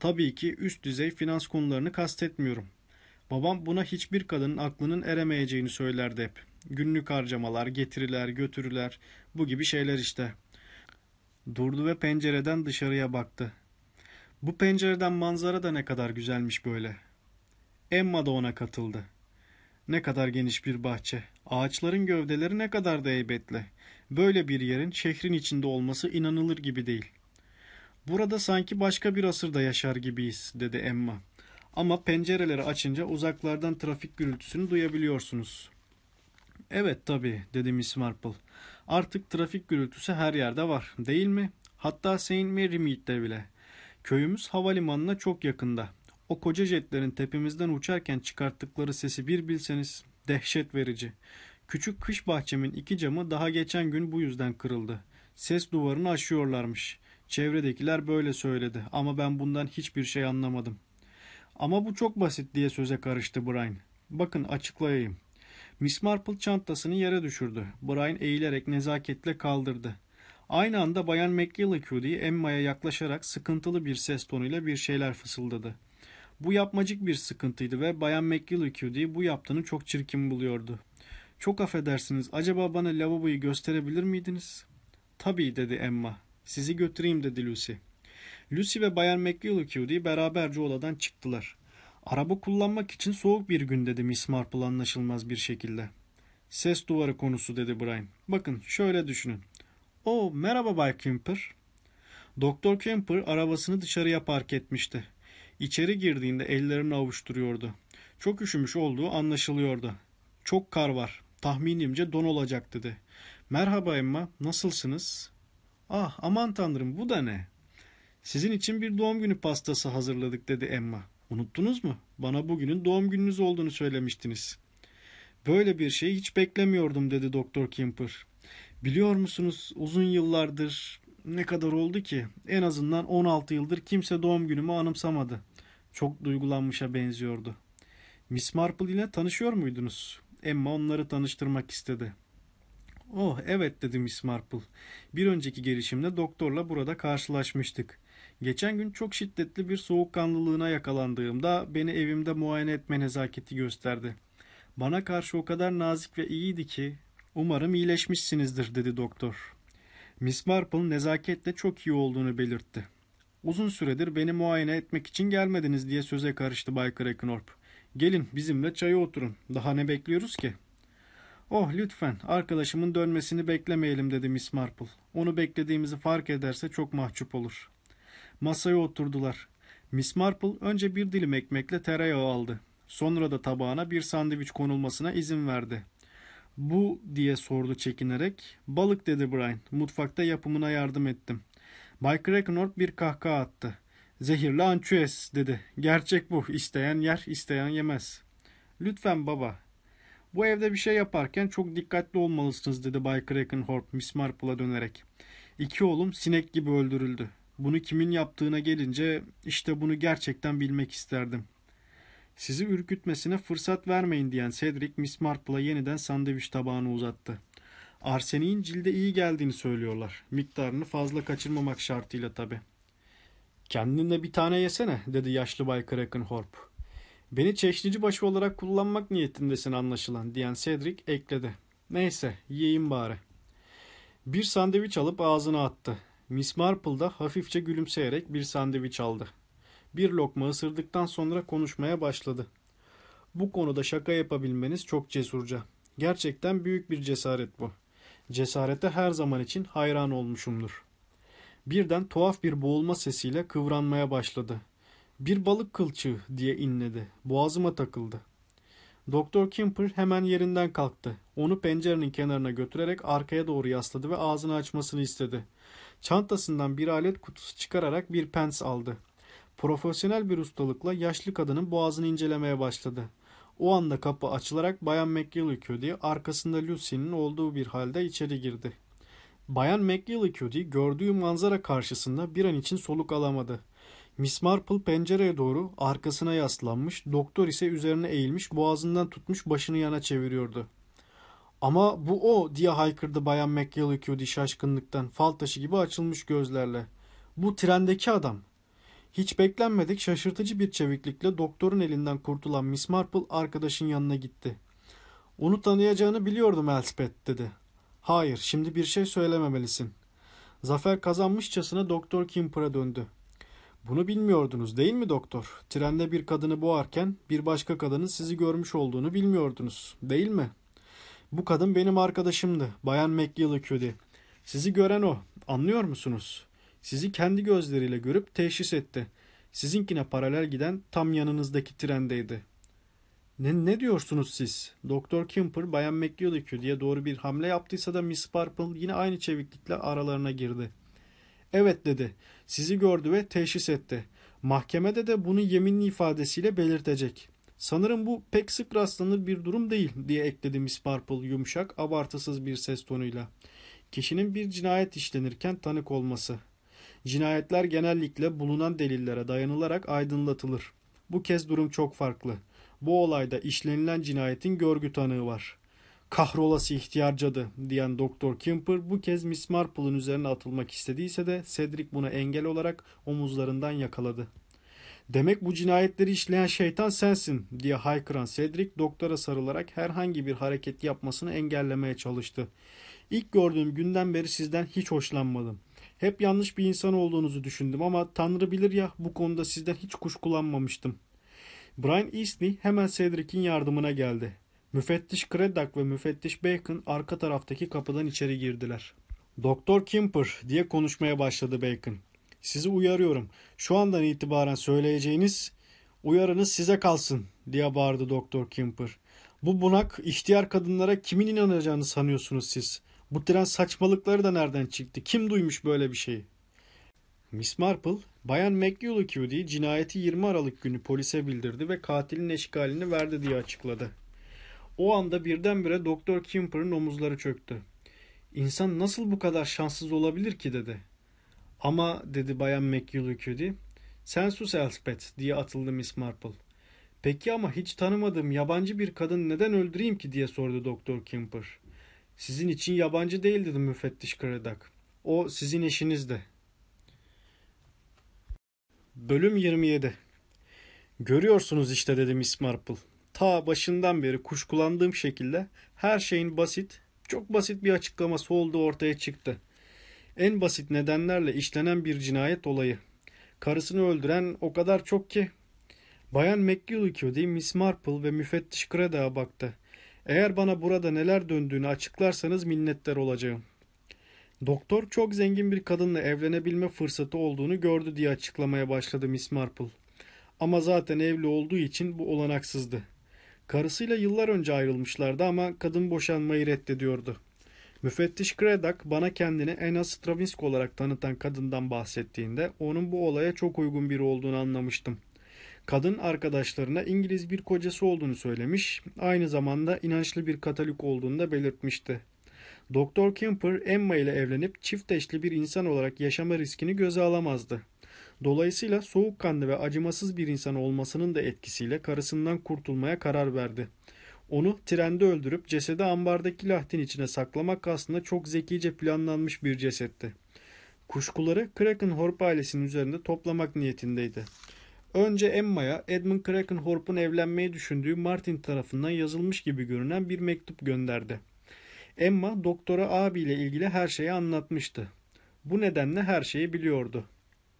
Speaker 1: Tabii ki üst düzey finans konularını kastetmiyorum. Babam buna hiçbir kadının aklının eremeyeceğini söylerdi hep. Günlük harcamalar, getiriler, götürüler, bu gibi şeyler işte. Durdu ve pencereden dışarıya baktı. Bu pencereden manzara da ne kadar güzelmiş böyle. Emma da ona katıldı. Ne kadar geniş bir bahçe. Ağaçların gövdeleri ne kadar da heybetli. Böyle bir yerin şehrin içinde olması inanılır gibi değil. Burada sanki başka bir asırda yaşar gibiyiz, dedi Emma. Ama pencereleri açınca uzaklardan trafik gürültüsünü duyabiliyorsunuz. Evet tabii, dedi Miss Marple. Artık trafik gürültüsü her yerde var, değil mi? Hatta St. Mary Mead'de bile. Köyümüz havalimanına çok yakında. O koca jetlerin tepemizden uçarken çıkarttıkları sesi bir bilseniz dehşet verici. Küçük kış bahçemin iki camı daha geçen gün bu yüzden kırıldı. Ses duvarını aşıyorlarmış. Çevredekiler böyle söyledi ama ben bundan hiçbir şey anlamadım. Ama bu çok basit diye söze karıştı Brian. Bakın açıklayayım. Miss Marple çantasını yere düşürdü. Brian eğilerek nezaketle kaldırdı. Aynı anda Bayan McGillicuddy Emma'ya yaklaşarak sıkıntılı bir ses tonuyla bir şeyler fısıldadı. Bu yapmacık bir sıkıntıydı ve Bayan McGillicuddy bu yaptığını çok çirkin buluyordu. Çok affedersiniz acaba bana lavaboyu gösterebilir miydiniz? Tabii dedi Emma. Sizi götüreyim dedi Lucy. Lucy ve Bayan McGillicuddy beraberce odadan çıktılar. Araba kullanmak için soğuk bir gün dedi Miss Marple anlaşılmaz bir şekilde. Ses duvarı konusu dedi Brian. Bakın şöyle düşünün. O merhaba Bay Kemper. Doktor Kemper arabasını dışarıya park etmişti. İçeri girdiğinde ellerini avuşturuyordu. Çok üşümüş olduğu anlaşılıyordu. Çok kar var. Tahminimce don olacak dedi. Merhaba Emma, nasılsınız? Ah aman tanrım bu da ne? Sizin için bir doğum günü pastası hazırladık dedi Emma. Unuttunuz mu? Bana bugünün doğum gününüz olduğunu söylemiştiniz. Böyle bir şeyi hiç beklemiyordum dedi Doktor Kemper. Biliyor musunuz uzun yıllardır ne kadar oldu ki? En azından 16 yıldır kimse doğum günümü anımsamadı. Çok duygulanmışa benziyordu. Miss Marple ile tanışıyor muydunuz? Emma onları tanıştırmak istedi. Oh evet dedi Miss Marple. Bir önceki gelişimde doktorla burada karşılaşmıştık. Geçen gün çok şiddetli bir soğukkanlılığına yakalandığımda beni evimde muayene etme nezaketi gösterdi. Bana karşı o kadar nazik ve iyiydi ki umarım iyileşmişsinizdir dedi doktor. Miss Marple nezaketle çok iyi olduğunu belirtti. Uzun süredir beni muayene etmek için gelmediniz diye söze karıştı Bay Krakenhorp. Gelin bizimle çaya oturun. Daha ne bekliyoruz ki? Oh lütfen arkadaşımın dönmesini beklemeyelim dedi Miss Marple. Onu beklediğimizi fark ederse çok mahcup olur. Masaya oturdular. Miss Marple önce bir dilim ekmekle tereyağı aldı. Sonra da tabağına bir sandviç konulmasına izin verdi. Bu diye sordu çekinerek. Balık dedi Brian. Mutfakta yapımına yardım ettim. Bay Krakenort bir kahkaha attı. Zehirli ançües dedi. Gerçek bu. İsteyen yer, isteyen yemez. Lütfen baba. Bu evde bir şey yaparken çok dikkatli olmalısınız dedi Bay Krakenhorp Miss Marple'a dönerek. İki oğlum sinek gibi öldürüldü. Bunu kimin yaptığına gelince işte bunu gerçekten bilmek isterdim. Sizi ürkütmesine fırsat vermeyin diyen Cedric Miss Marple'a yeniden sandviç tabağını uzattı. Arseniğin cilde iyi geldiğini söylüyorlar. Miktarını fazla kaçırmamak şartıyla tabi. Kendine bir tane yesene dedi yaşlı Bay Krakenhorp. Beni çeşnici başı olarak kullanmak niyetindesin anlaşılan diyen Cedric ekledi. Neyse yiyeyim bari. Bir sandviç alıp ağzına attı. Miss Marple da hafifçe gülümseyerek bir sandviç aldı. Bir lokma ısırdıktan sonra konuşmaya başladı. Bu konuda şaka yapabilmeniz çok cesurca. Gerçekten büyük bir cesaret bu. Cesarete her zaman için hayran olmuşumdur. Birden tuhaf bir boğulma sesiyle kıvranmaya başladı. Bir balık kılçığı diye inledi. Boğazıma takıldı. Doktor Kimper hemen yerinden kalktı. Onu pencerenin kenarına götürerek arkaya doğru yasladı ve ağzını açmasını istedi. Çantasından bir alet kutusu çıkararak bir pens aldı. Profesyonel bir ustalıkla yaşlı kadının boğazını incelemeye başladı. O anda kapı açılarak Bayan McGillicuddy arkasında Lucy'nin olduğu bir halde içeri girdi. Bayan McGillicuddy gördüğü manzara karşısında bir an için soluk alamadı. Miss Marple pencereye doğru arkasına yaslanmış, doktor ise üzerine eğilmiş, boğazından tutmuş başını yana çeviriyordu. Ama bu o diye haykırdı Bayan McGillicuddy şaşkınlıktan, fal taşı gibi açılmış gözlerle. Bu trendeki adam. Hiç beklenmedik şaşırtıcı bir çeviklikle doktorun elinden kurtulan Miss Marple arkadaşın yanına gitti. Onu tanıyacağını biliyordum Elspeth dedi. Hayır şimdi bir şey söylememelisin. Zafer kazanmışçasına Doktor Kimper'a döndü. Bunu bilmiyordunuz değil mi doktor? Trende bir kadını boğarken bir başka kadının sizi görmüş olduğunu bilmiyordunuz değil mi? Bu kadın benim arkadaşımdı. Bayan McGillicuddy. Sizi gören o. Anlıyor musunuz? Sizi kendi gözleriyle görüp teşhis etti. Sizinkine paralel giden tam yanınızdaki trendeydi. Ne, ne diyorsunuz siz? Doktor Kimper Bayan McGillicuddy'ye doğru bir hamle yaptıysa da Miss Purple yine aynı çeviklikle aralarına girdi. Evet dedi. Sizi gördü ve teşhis etti. Mahkemede de bunu yeminli ifadesiyle belirtecek. Sanırım bu pek sık rastlanır bir durum değil diye ekledi Miss Purple yumuşak, abartısız bir ses tonuyla. Kişinin bir cinayet işlenirken tanık olması. Cinayetler genellikle bulunan delillere dayanılarak aydınlatılır. Bu kez durum çok farklı. Bu olayda işlenilen cinayetin görgü tanığı var. Kahrolası ihtiyar cadı diyen Doktor Kimper bu kez Miss Marple'ın üzerine atılmak istediyse de Cedric buna engel olarak omuzlarından yakaladı. Demek bu cinayetleri işleyen şeytan sensin diye haykıran Cedric doktora sarılarak herhangi bir hareket yapmasını engellemeye çalıştı. İlk gördüğüm günden beri sizden hiç hoşlanmadım. Hep yanlış bir insan olduğunuzu düşündüm ama Tanrı bilir ya bu konuda sizden hiç kuşkulanmamıştım. Brian Eastley hemen Cedric'in yardımına geldi. Müfettiş Craddock ve müfettiş Bacon arka taraftaki kapıdan içeri girdiler. Doktor Kimper diye konuşmaya başladı Bacon. Sizi uyarıyorum. Şu andan itibaren söyleyeceğiniz uyarınız size kalsın diye bağırdı Doktor Kimper. Bu bunak ihtiyar kadınlara kimin inanacağını sanıyorsunuz siz? Bu tren saçmalıkları da nereden çıktı? Kim duymuş böyle bir şeyi? Miss Marple, Bayan McGillicuddy cinayeti 20 Aralık günü polise bildirdi ve katilin eşkalini verdi diye açıkladı. O anda birdenbire Doktor Kimper'ın omuzları çöktü. İnsan nasıl bu kadar şanssız olabilir ki dedi. Ama dedi Bayan McGillicuddy. Sen sus Elspeth diye atıldı Miss Marple. Peki ama hiç tanımadığım yabancı bir kadın neden öldüreyim ki diye sordu Doktor Kimper. Sizin için yabancı değil dedi müfettiş Craddock. O sizin eşinizdi. Bölüm 27 Görüyorsunuz işte dedi Miss Marple. Ta başından beri kuşkulandığım şekilde her şeyin basit, çok basit bir açıklaması olduğu ortaya çıktı. En basit nedenlerle işlenen bir cinayet olayı. Karısını öldüren o kadar çok ki. Bayan McGillicuddy, Miss Marple ve müfettiş Craddock'a baktı. Eğer bana burada neler döndüğünü açıklarsanız minnettar olacağım. Doktor çok zengin bir kadınla evlenebilme fırsatı olduğunu gördü diye açıklamaya başladı Miss Marple. Ama zaten evli olduğu için bu olanaksızdı. Karısıyla yıllar önce ayrılmışlardı ama kadın boşanmayı reddediyordu. Müfettiş Craddock bana kendini Anna Stravinsky olarak tanıtan kadından bahsettiğinde onun bu olaya çok uygun biri olduğunu anlamıştım. Kadın arkadaşlarına İngiliz bir kocası olduğunu söylemiş, aynı zamanda inançlı bir Katolik olduğunu da belirtmişti. Doktor Kemper Emma ile evlenip çift eşli bir insan olarak yaşama riskini göze alamazdı. Dolayısıyla soğukkanlı ve acımasız bir insan olmasının da etkisiyle karısından kurtulmaya karar verdi. Onu trende öldürüp cesedi ambardaki lahtin içine saklamak aslında çok zekice planlanmış bir cesetti. Kuşkuları Krakenhorp ailesinin üzerinde toplamak niyetindeydi. Önce Emma'ya Edmund Krakenhorp'un evlenmeyi düşündüğü Martin tarafından yazılmış gibi görünen bir mektup gönderdi. Emma doktora abiyle ilgili her şeyi anlatmıştı. Bu nedenle her şeyi biliyordu.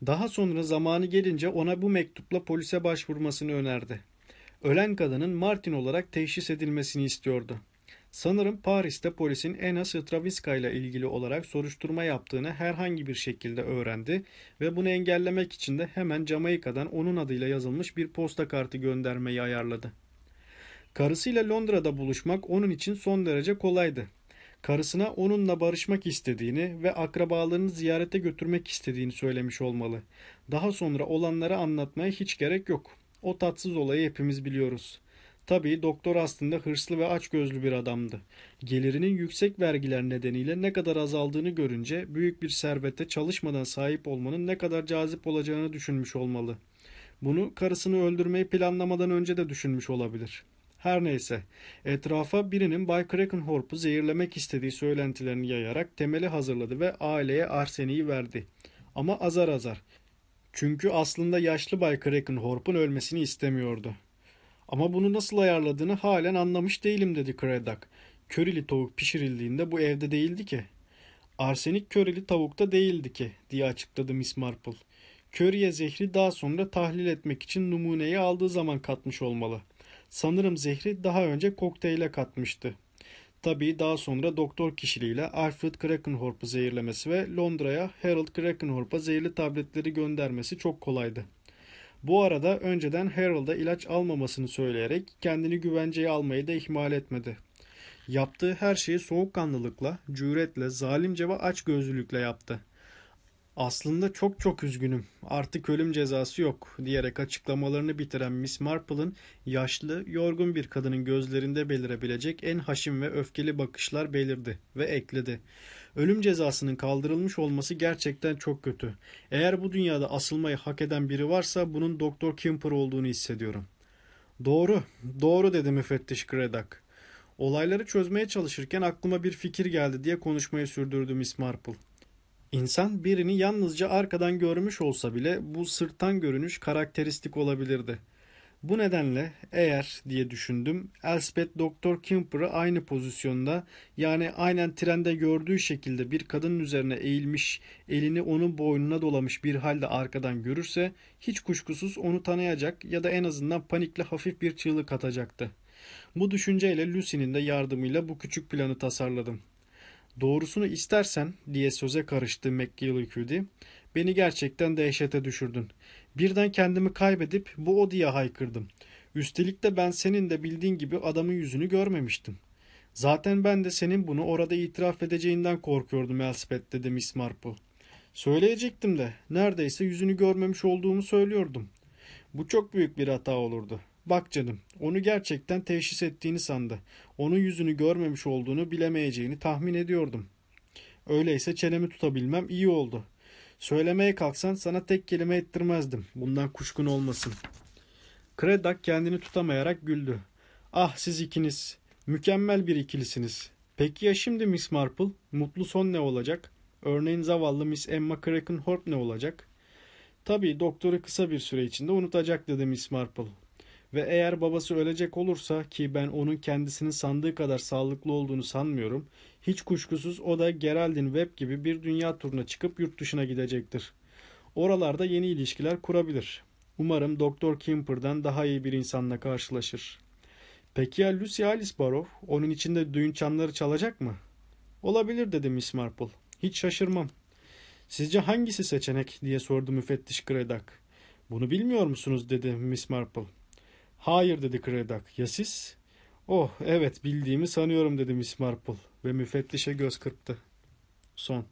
Speaker 1: Daha sonra zamanı gelince ona bu mektupla polise başvurmasını önerdi. Ölen kadının Martin olarak teşhis edilmesini istiyordu. Sanırım Paris'te polisin Anna Straviska ile ilgili olarak soruşturma yaptığını herhangi bir şekilde öğrendi ve bunu engellemek için de hemen Jamaika'dan onun adıyla yazılmış bir posta kartı göndermeyi ayarladı. Karısıyla Londra'da buluşmak onun için son derece kolaydı. Karısına onunla barışmak istediğini ve akrabalarını ziyarete götürmek istediğini söylemiş olmalı. Daha sonra olanları anlatmaya hiç gerek yok. O tatsız olayı hepimiz biliyoruz. Tabii doktor aslında hırslı ve açgözlü bir adamdı. Gelirinin yüksek vergiler nedeniyle ne kadar azaldığını görünce büyük bir servete çalışmadan sahip olmanın ne kadar cazip olacağını düşünmüş olmalı. Bunu karısını öldürmeyi planlamadan önce de düşünmüş olabilir. Her neyse, etrafa birinin Bay Krakenhorp'u zehirlemek istediği söylentilerini yayarak temeli hazırladı ve aileye arseniyi verdi. Ama azar azar. Çünkü aslında yaşlı Bay Krakenhorp'un ölmesini istemiyordu. Ama bunu nasıl ayarladığını halen anlamış değilim dedi Craddock. Körili tavuk pişirildiğinde bu evde değildi ki. Arsenik körili tavukta değildi ki diye açıkladı Miss Marple. Köriye zehri daha sonra tahlil etmek için numuneyi aldığı zaman katmış olmalı. Sanırım zehri daha önce kokteyle katmıştı. Tabii daha sonra doktor kişiliğiyle Alfred Krakenhorp'u zehirlemesi ve Londra'ya Harold Krakenhorp'a zehirli tabletleri göndermesi çok kolaydı. Bu arada önceden Harold'a ilaç almamasını söyleyerek kendini güvenceye almayı da ihmal etmedi. Yaptığı her şeyi soğukkanlılıkla, cüretle, zalimce ve açgözlülükle yaptı. Aslında çok çok üzgünüm. Artık ölüm cezası yok diyerek açıklamalarını bitiren Miss Marple'ın yaşlı, yorgun bir kadının gözlerinde belirebilecek en haşim ve öfkeli bakışlar belirdi ve ekledi. Ölüm cezasının kaldırılmış olması gerçekten çok kötü. Eğer bu dünyada asılmayı hak eden biri varsa bunun Doktor Kimper olduğunu hissediyorum. Doğru, doğru dedi müfettiş Craddock. Olayları çözmeye çalışırken aklıma bir fikir geldi diye konuşmayı sürdürdü Miss Marple. İnsan birini yalnızca arkadan görmüş olsa bile bu sırttan görünüş karakteristik olabilirdi. Bu nedenle eğer diye düşündüm Elspeth Doktor Kimper'ı aynı pozisyonda yani aynen trende gördüğü şekilde bir kadının üzerine eğilmiş elini onun boynuna dolamış bir halde arkadan görürse hiç kuşkusuz onu tanıyacak ya da en azından panikle hafif bir çığlık atacaktı. Bu düşünceyle Lucy'nin de yardımıyla bu küçük planı tasarladım. Doğrusunu istersen diye söze karıştı McGillicuddy. Beni gerçekten dehşete düşürdün. Birden kendimi kaybedip bu o diye haykırdım. Üstelik de ben senin de bildiğin gibi adamın yüzünü görmemiştim. Zaten ben de senin bunu orada itiraf edeceğinden korkuyordum Elspeth dedi Miss Marple. Söyleyecektim de neredeyse yüzünü görmemiş olduğumu söylüyordum. Bu çok büyük bir hata olurdu. Bak canım, onu gerçekten teşhis ettiğini sandı. Onun yüzünü görmemiş olduğunu bilemeyeceğini tahmin ediyordum. Öyleyse çenemi tutabilmem iyi oldu. Söylemeye kalksan sana tek kelime ettirmezdim. Bundan kuşkun olmasın. Kredak kendini tutamayarak güldü. Ah siz ikiniz. Mükemmel bir ikilisiniz. Peki ya şimdi Miss Marple? Mutlu son ne olacak? Örneğin zavallı Miss Emma Krakenhorp ne olacak? Tabii doktoru kısa bir süre içinde unutacak dedi Miss Marple. Ve eğer babası ölecek olursa ki ben onun kendisinin sandığı kadar sağlıklı olduğunu sanmıyorum, hiç kuşkusuz o da Geraldine Webb gibi bir dünya turuna çıkıp yurt dışına gidecektir. Oralarda yeni ilişkiler kurabilir. Umarım Doktor Kimper'dan daha iyi bir insanla karşılaşır. Peki ya Lucy Alice Barrow? Onun içinde düğün çanları çalacak mı? Olabilir dedi Miss Marple. Hiç şaşırmam. Sizce hangisi seçenek diye sordu müfettiş Kredak. Bunu bilmiyor musunuz dedi Miss Marple. Hayır dedi Kredak. Ya siz? Oh evet bildiğimi sanıyorum dedi Miss Marple ve müfettişe göz kırptı. Son.